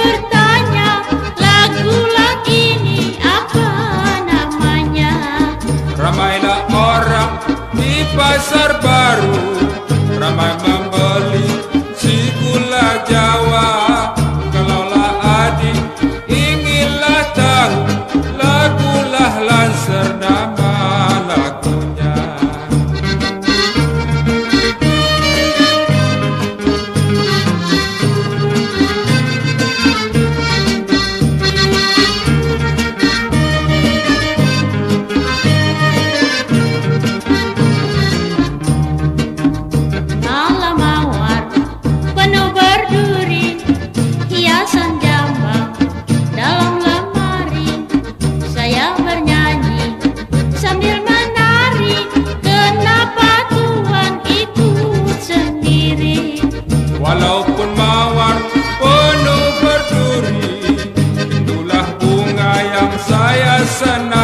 bertanya lagu ini apa namanya? Hasana